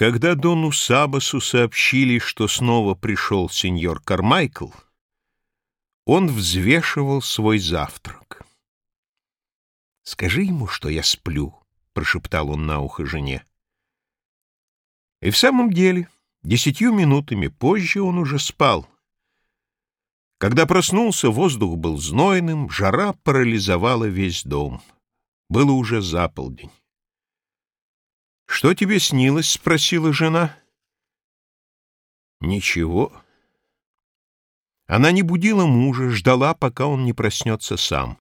Когда Дону Сабасу сообщили, что снова пришел сеньор Кармайкл, он взвешивал свой завтрак. «Скажи ему, что я сплю», — прошептал он на ухо жене. И в самом деле, десятью минутами позже он уже спал. Когда проснулся, воздух был знойным, жара парализовала весь дом. Было уже заполдень. «Что тебе снилось?» — спросила жена. «Ничего». Она не будила мужа, ждала, пока он не проснется сам.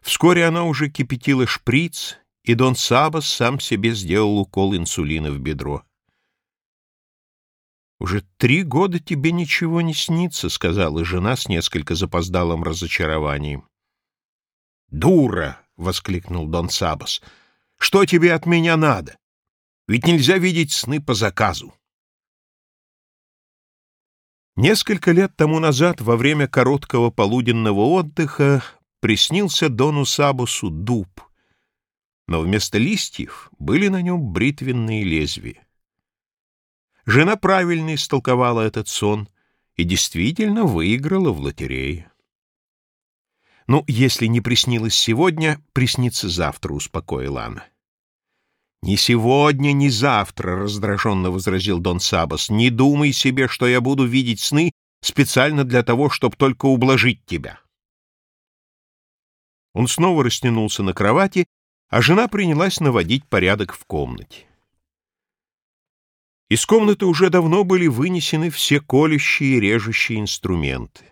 Вскоре она уже кипятила шприц, и Дон Сабас сам себе сделал укол инсулина в бедро. «Уже три года тебе ничего не снится», — сказала жена с несколько запоздалым разочарованием. «Дура!» — воскликнул Дон Сабас. «Что тебе от меня надо? Ведь нельзя видеть сны по заказу. Несколько лет тому назад, во время короткого полуденного отдыха, приснился Дону Сабусу дуб, но вместо листьев были на нем бритвенные лезвия. Жена правильно истолковала этот сон и действительно выиграла в лотерее. «Ну, если не приснилось сегодня, приснится завтра», — успокоила она. «Не сегодня, не завтра», — раздраженно возразил Дон Сабас. «Не думай себе, что я буду видеть сны специально для того, чтобы только ублажить тебя». Он снова растянулся на кровати, а жена принялась наводить порядок в комнате. Из комнаты уже давно были вынесены все колющие и режущие инструменты.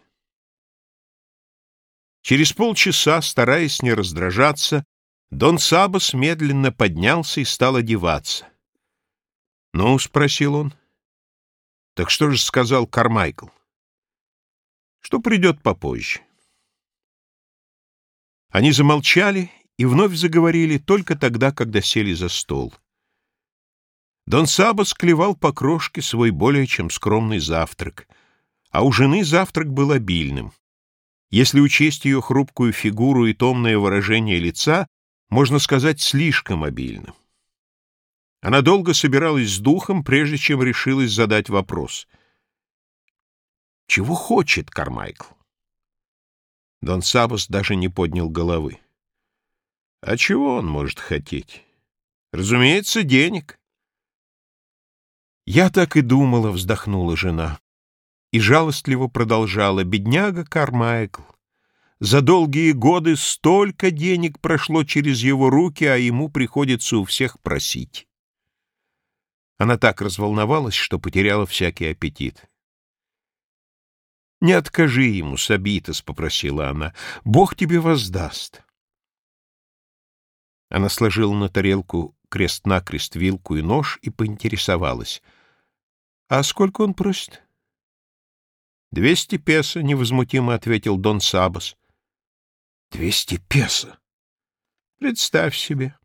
Через полчаса, стараясь не раздражаться, Дон Сабас медленно поднялся и стал одеваться. «Ну?» — спросил он. «Так что же сказал Кармайкл?» «Что придет попозже». Они замолчали и вновь заговорили только тогда, когда сели за стол. Дон Сабас клевал по крошке свой более чем скромный завтрак, а у жены завтрак был обильным. Если учесть ее хрупкую фигуру и томное выражение лица, можно сказать, слишком обильным. Она долго собиралась с духом, прежде чем решилась задать вопрос. «Чего хочет Кармайкл?» Дон Сабас даже не поднял головы. «А чего он может хотеть? Разумеется, денег». «Я так и думала», — вздохнула жена. И жалостливо продолжала. «Бедняга Кармайкл. За долгие годы столько денег прошло через его руки, а ему приходится у всех просить. Она так разволновалась, что потеряла всякий аппетит. «Не откажи ему, Сабитас», — попросила она, — «Бог тебе воздаст». Она сложила на тарелку крест-накрест вилку и нож и поинтересовалась. «А сколько он просит?» «Двести песо», — невозмутимо ответил Дон Сабас. Двести песо. Представь себе.